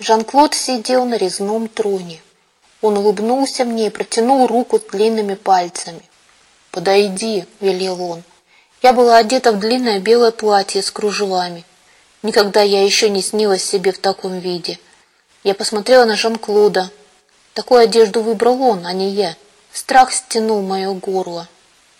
Жан-Клод сидел на резном троне. Он улыбнулся мне и протянул руку с длинными пальцами. «Подойди», — велел он. Я была одета в длинное белое платье с кружевами. Никогда я еще не снилась себе в таком виде. Я посмотрела на Жан-Клода. Такую одежду выбрал он, а не я. Страх стянул мое горло.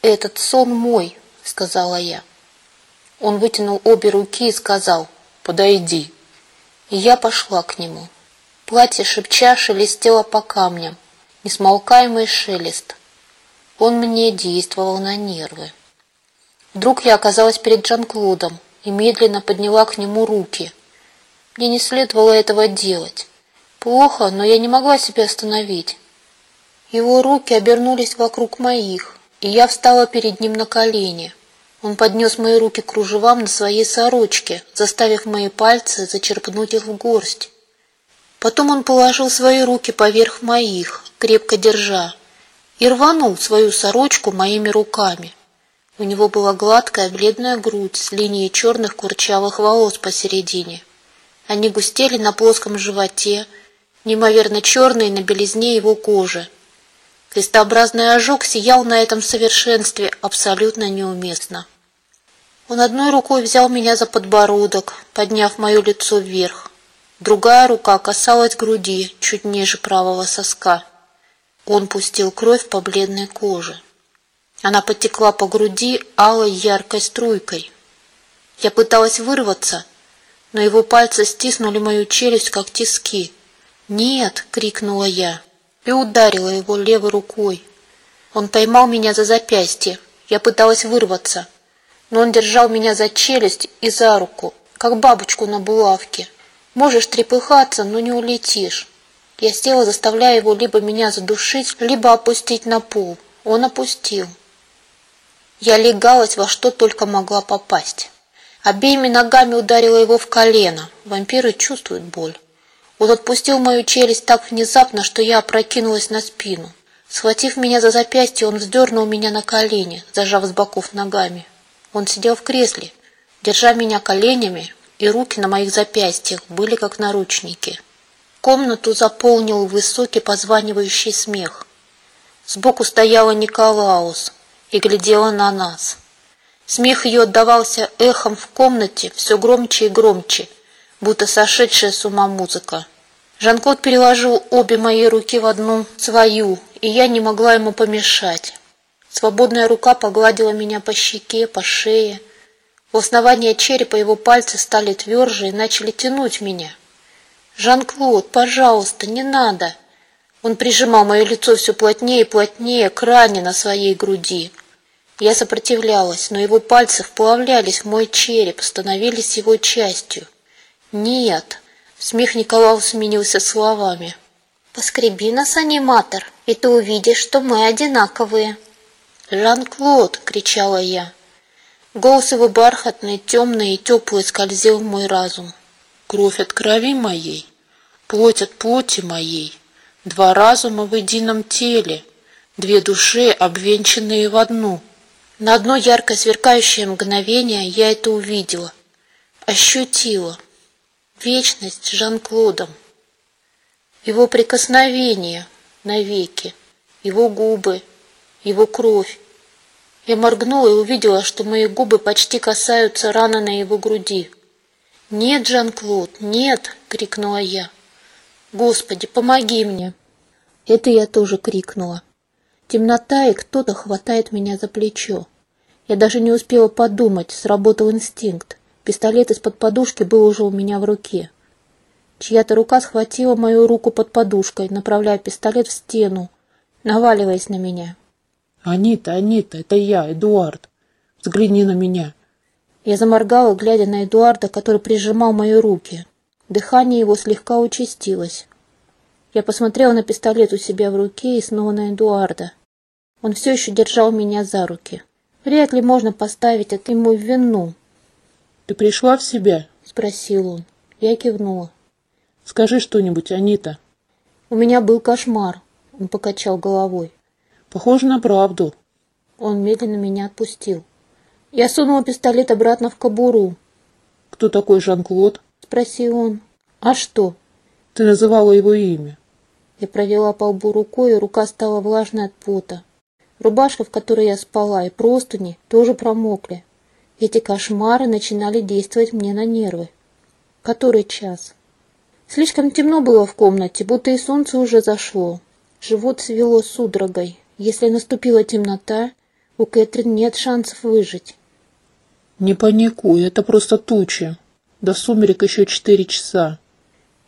«Этот сон мой», — сказала я. Он вытянул обе руки и сказал «Подойди». Я пошла к нему. Платье шепча шелестело по камням, несмолкаемый шелест. Он мне действовал на нервы. Вдруг я оказалась перед Жан-Клодом и медленно подняла к нему руки. Мне не следовало этого делать. Плохо, но я не могла себя остановить. Его руки обернулись вокруг моих, и я встала перед ним на колени. Он поднес мои руки к кружевам на своей сорочке, заставив мои пальцы зачерпнуть их в горсть. Потом он положил свои руки поверх моих, крепко держа, и рванул свою сорочку моими руками. У него была гладкая бледная грудь с линией черных курчавых волос посередине. Они густели на плоском животе, неимоверно черные на белизне его кожи. Крестообразный ожог сиял на этом совершенстве абсолютно неуместно. Он одной рукой взял меня за подбородок, подняв мое лицо вверх. Другая рука касалась груди, чуть ниже правого соска. Он пустил кровь по бледной коже. Она потекла по груди алой яркой струйкой. Я пыталась вырваться, но его пальцы стиснули мою челюсть, как тиски. «Нет!» — крикнула я и ударила его левой рукой. Он поймал меня за запястье. Я пыталась вырваться, но он держал меня за челюсть и за руку, как бабочку на булавке. Можешь трепыхаться, но не улетишь. Я села, заставляя его либо меня задушить, либо опустить на пол. Он опустил. Я легалась во что только могла попасть. Обеими ногами ударила его в колено. Вампиры чувствуют боль. Он отпустил мою челюсть так внезапно, что я опрокинулась на спину. Схватив меня за запястье, он вздернул меня на колени, зажав с боков ногами. Он сидел в кресле, держа меня коленями, и руки на моих запястьях были как наручники. Комнату заполнил высокий позванивающий смех. Сбоку стояла Николаус и глядела на нас. Смех ее отдавался эхом в комнате все громче и громче, будто сошедшая с ума музыка. Жан-Клод переложил обе мои руки в одну свою, и я не могла ему помешать. Свободная рука погладила меня по щеке, по шее. В основании черепа его пальцы стали тверже и начали тянуть меня. «Жан-Клод, пожалуйста, не надо!» Он прижимал мое лицо все плотнее и плотнее к ране на своей груди. Я сопротивлялась, но его пальцы вплавлялись в мой череп, становились его частью. «Нет!» Смех Николая сменился словами. «Поскреби нас, аниматор, и ты увидишь, что мы одинаковые». «Жан-Клод!» — кричала я. Голос его бархатный, темный и теплый скользил в мой разум. «Кровь от крови моей, плоть от плоти моей, два разума в едином теле, две души, обвенчанные в одну». На одно ярко сверкающее мгновение я это увидела, ощутила — вечность Жан-Клодом, его прикосновение навеки, его губы, его кровь. Я моргнула и увидела, что мои губы почти касаются раны на его груди. «Нет, Жан-Клод, нет!» — крикнула я. «Господи, помоги мне!» Это я тоже крикнула. Темнота, и кто-то хватает меня за плечо. Я даже не успела подумать, сработал инстинкт. Пистолет из-под подушки был уже у меня в руке. Чья-то рука схватила мою руку под подушкой, направляя пистолет в стену, наваливаясь на меня. «Анита, Анита, это я, Эдуард. Взгляни на меня». Я заморгала, глядя на Эдуарда, который прижимал мои руки. Дыхание его слегка участилось. Я посмотрела на пистолет у себя в руке и снова на Эдуарда. Он все еще держал меня за руки. Вряд ли можно поставить это ему в вину, «Ты пришла в себя?» — спросил он. Я кивнула. «Скажи что-нибудь, Анита». «У меня был кошмар», — он покачал головой. «Похоже на правду». Он медленно меня отпустил. Я сунула пистолет обратно в кобуру. «Кто такой Жан-Клод?» — спросил он. «А что?» Ты называла его имя. Я провела по лбу рукой, и рука стала влажной от пота. Рубашка, в которой я спала, и простыни тоже промокли. Эти кошмары начинали действовать мне на нервы. Который час? Слишком темно было в комнате, будто и солнце уже зашло. Живот свело судорогой. Если наступила темнота, у Кэтрин нет шансов выжить. Не паникуй, это просто тучи. До сумерек еще четыре часа.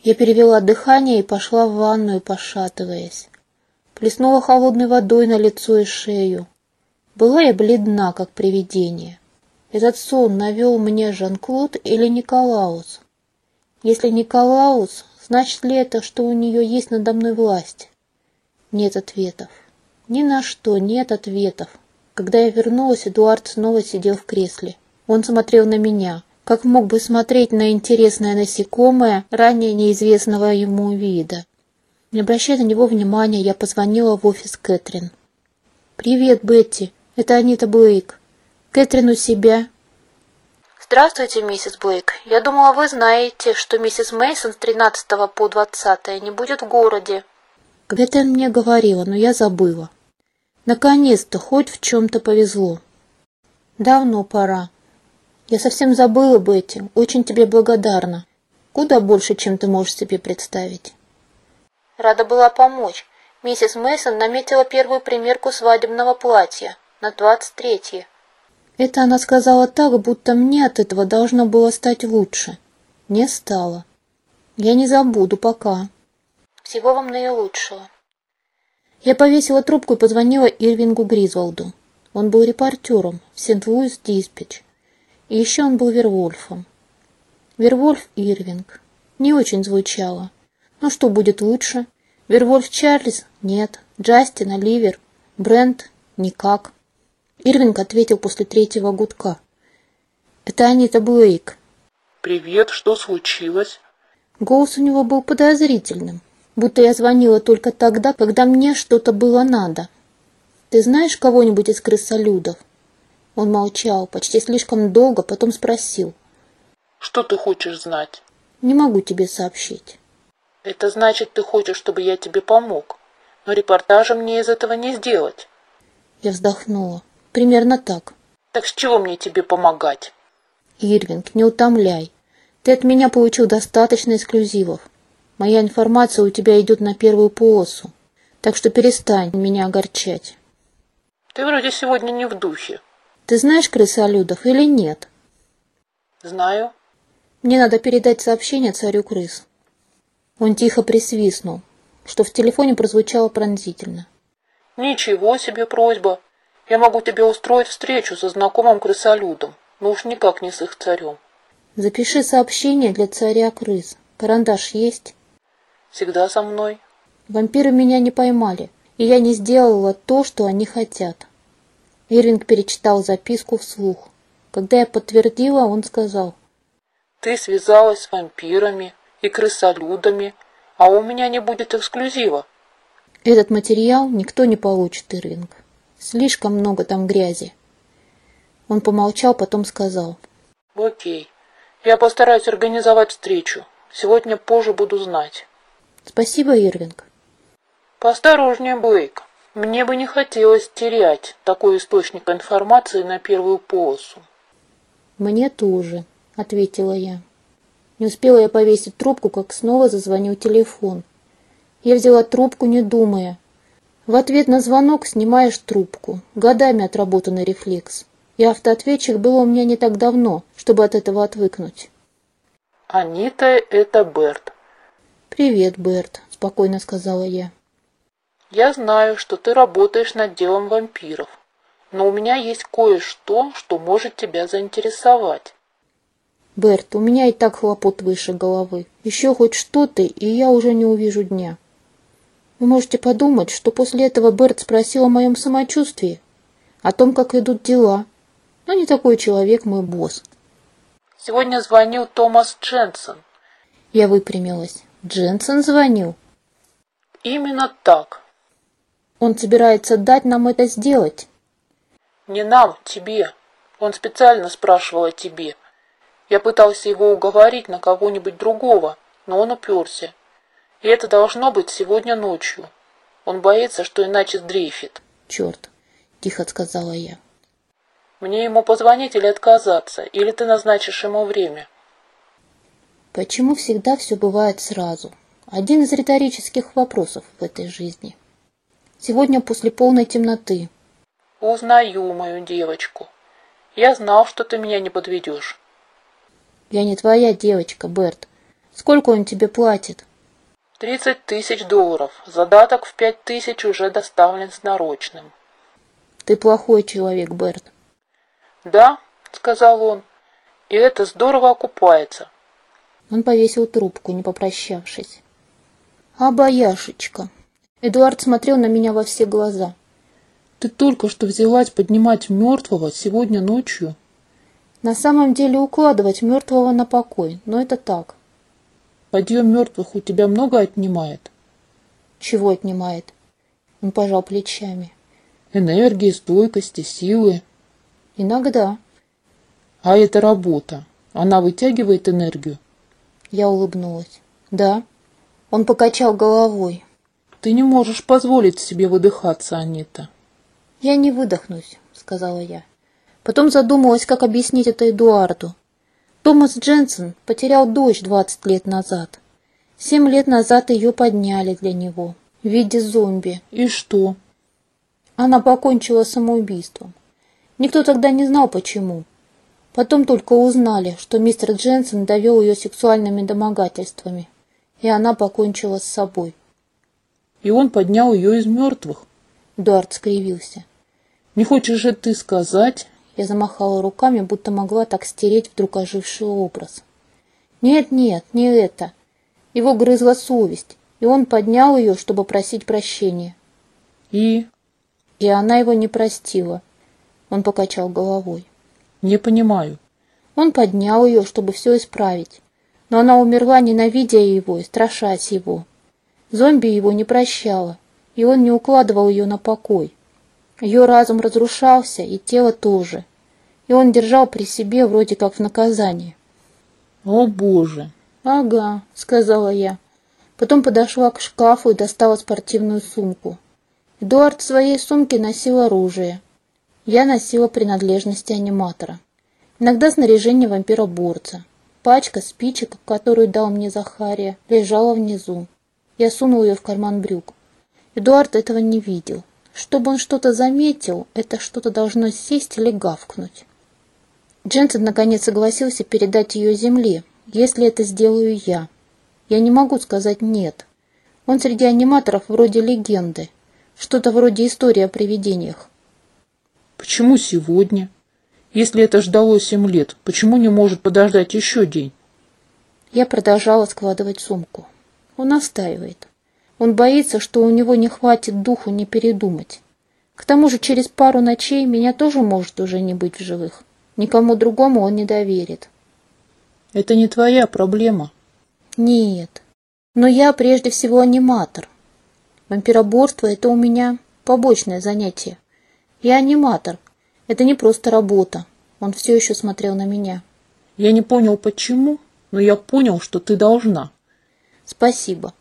Я перевела дыхание и пошла в ванную, пошатываясь. Плеснула холодной водой на лицо и шею. Была я бледна, как привидение. Этот сон навел мне Жан-Клод или Николаус? Если Николаус, значит ли это, что у нее есть надо мной власть? Нет ответов. Ни на что нет ответов. Когда я вернулась, Эдуард снова сидел в кресле. Он смотрел на меня, как мог бы смотреть на интересное насекомое, ранее неизвестного ему вида. Не обращая на него внимания, я позвонила в офис Кэтрин. «Привет, Бетти. Это Анита Блейк. Кэтрин у себя?» «Здравствуйте, миссис Блейк. Я думала, вы знаете, что миссис Мейсон с 13 по 20 не будет в городе». Кэтрин мне говорила, но я забыла. Наконец-то хоть в чем-то повезло. Давно пора. Я совсем забыла, Бетти. Очень тебе благодарна. Куда больше, чем ты можешь себе представить. Рада была помочь. Миссис Мейсон наметила первую примерку свадебного платья на двадцать третье. Это она сказала так, будто мне от этого должно было стать лучше. Не стало. Я не забуду пока. Всего вам наилучшего. Я повесила трубку и позвонила Ирвингу Гризволду. Он был репортером в Сент-Луис Диспетч. И еще он был Вервольфом. Вервольф Ирвинг. Не очень звучало. Но что будет лучше? Вервольф Чарльз? Нет. Джастин, Оливер? Брент? Никак. Ирвинг ответил после третьего гудка. Это Анита Блейк. Привет, что случилось? Голос у него был подозрительным, будто я звонила только тогда, когда мне что-то было надо. Ты знаешь кого-нибудь из крысолюдов? Он молчал, почти слишком долго, потом спросил. Что ты хочешь знать? Не могу тебе сообщить. Это значит, ты хочешь, чтобы я тебе помог. Но репортажа мне из этого не сделать. Я вздохнула. Примерно так. Так с чего мне тебе помогать? Ирвинг, не утомляй. Ты от меня получил достаточно эксклюзивов. Моя информация у тебя идет на первую полосу. Так что перестань меня огорчать. Ты вроде сегодня не в духе. Ты знаешь крысолюдов или нет? Знаю. Мне надо передать сообщение царю крыс. Он тихо присвистнул, что в телефоне прозвучало пронзительно. «Ничего себе просьба! Я могу тебе устроить встречу со знакомым крысолюдом, но уж никак не с их царем». «Запиши сообщение для царя крыс. Карандаш есть?» «Всегда со мной». «Вампиры меня не поймали, и я не сделала то, что они хотят». Ирвинг перечитал записку вслух. Когда я подтвердила, он сказал. «Ты связалась с вампирами, и крысолюдами, а у меня не будет эксклюзива. Этот материал никто не получит, Ирвинг. Слишком много там грязи. Он помолчал, потом сказал. Окей. Я постараюсь организовать встречу. Сегодня позже буду знать. Спасибо, Ирвинг. Поосторожнее, Блейк. Мне бы не хотелось терять такой источник информации на первую полосу. Мне тоже, ответила я. Не успела я повесить трубку, как снова зазвонил телефон. Я взяла трубку, не думая. В ответ на звонок снимаешь трубку. Годами отработанный рефлекс. И автоответчик был у меня не так давно, чтобы от этого отвыкнуть. «Анита, это Берт». «Привет, Берт», — спокойно сказала я. «Я знаю, что ты работаешь над делом вампиров, но у меня есть кое-что, что может тебя заинтересовать». Берт, у меня и так хлопот выше головы. Еще хоть что-то, и я уже не увижу дня. Вы можете подумать, что после этого Берт спросил о моем самочувствии, о том, как идут дела. Но не такой человек мой босс. Сегодня звонил Томас Дженсен. Я выпрямилась. Дженсен звонил? Именно так. Он собирается дать нам это сделать? Не нам, тебе. Он специально спрашивал о тебе. Я пытался его уговорить на кого-нибудь другого, но он уперся. И это должно быть сегодня ночью. Он боится, что иначе сдрейфит. Черт, тихо сказала я. Мне ему позвонить или отказаться, или ты назначишь ему время? Почему всегда все бывает сразу? Один из риторических вопросов в этой жизни. Сегодня после полной темноты. Узнаю мою девочку. Я знал, что ты меня не подведешь. Я не твоя девочка, Берт. Сколько он тебе платит? Тридцать тысяч долларов. Задаток в пять тысяч уже доставлен с нарочным. Ты плохой человек, Берт. Да, сказал он, и это здорово окупается. Он повесил трубку, не попрощавшись. А бояшечка. Эдуард смотрел на меня во все глаза. Ты только что взялась поднимать мертвого сегодня ночью? На самом деле укладывать мертвого на покой, но это так. Подъем мертвых у тебя много отнимает? Чего отнимает? Он пожал плечами. Энергии, стойкости, силы. Иногда. А это работа. Она вытягивает энергию? Я улыбнулась. Да. Он покачал головой. Ты не можешь позволить себе выдыхаться, Анита. Я не выдохнусь, сказала я. Потом задумалась, как объяснить это Эдуарду. Томас Дженсен потерял дочь 20 лет назад. Семь лет назад ее подняли для него в виде зомби. И что? Она покончила самоубийством. Никто тогда не знал, почему. Потом только узнали, что мистер Дженсен довел ее сексуальными домогательствами, и она покончила с собой. И он поднял ее из мертвых? Эдуард скривился. Не хочешь же ты сказать, я замахала руками, будто могла так стереть вдруг оживший образ. Нет, нет, не это. Его грызла совесть, и он поднял ее, чтобы просить прощения. И? И она его не простила. Он покачал головой. Не понимаю. Он поднял ее, чтобы все исправить. Но она умерла, ненавидя его и страшась его. Зомби его не прощала, и он не укладывал ее на покой. Ее разум разрушался, и тело тоже. И он держал при себе вроде как в наказание. «О, Боже!» «Ага», — сказала я. Потом подошла к шкафу и достала спортивную сумку. Эдуард в своей сумке носил оружие. Я носила принадлежности аниматора. Иногда снаряжение вампироборца. Пачка спичек, которую дал мне Захария, лежала внизу. Я сунул ее в карман брюк. Эдуард этого не видел. Чтобы он что-то заметил, это что-то должно сесть или гавкнуть. Дженсен наконец согласился передать ее земле, если это сделаю я. Я не могу сказать «нет». Он среди аниматоров вроде легенды, что-то вроде истории о привидениях. Почему сегодня? Если это ждало семь лет, почему не может подождать еще день? Я продолжала складывать сумку. Он настаивает. Он боится, что у него не хватит духу не передумать. К тому же через пару ночей меня тоже может уже не быть в живых. Никому другому он не доверит. Это не твоя проблема. Нет. Но я прежде всего аниматор. Вампироборство — это у меня побочное занятие. Я аниматор. Это не просто работа. Он все еще смотрел на меня. Я не понял, почему, но я понял, что ты должна. Спасибо.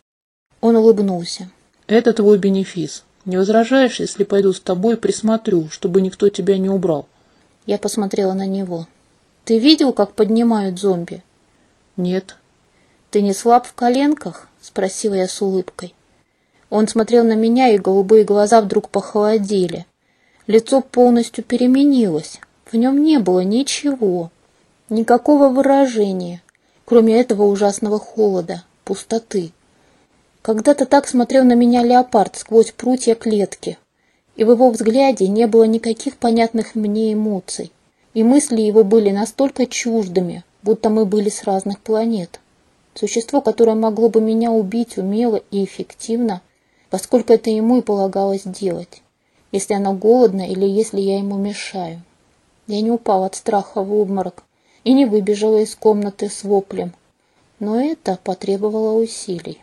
Он улыбнулся. Это твой бенефис. Не возражаешь, если пойду с тобой и присмотрю, чтобы никто тебя не убрал? Я посмотрела на него. Ты видел, как поднимают зомби? Нет. Ты не слаб в коленках? Спросила я с улыбкой. Он смотрел на меня, и голубые глаза вдруг похолодели. Лицо полностью переменилось. В нем не было ничего, никакого выражения, кроме этого ужасного холода, пустоты. Когда-то так смотрел на меня леопард сквозь прутья клетки, и в его взгляде не было никаких понятных мне эмоций, и мысли его были настолько чуждыми, будто мы были с разных планет. Существо, которое могло бы меня убить умело и эффективно, поскольку это ему и полагалось делать, если оно голодно или если я ему мешаю. Я не упал от страха в обморок и не выбежала из комнаты с воплем, но это потребовало усилий.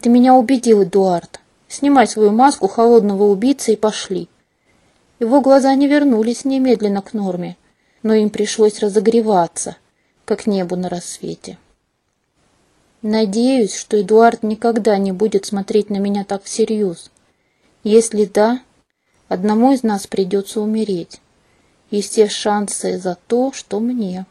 Ты меня убедил, Эдуард. Снимай свою маску холодного убийцы и пошли. Его глаза не вернулись немедленно к норме, но им пришлось разогреваться, как небу на рассвете. Надеюсь, что Эдуард никогда не будет смотреть на меня так всерьез. Если да, одному из нас придется умереть. И все шансы за то, что мне.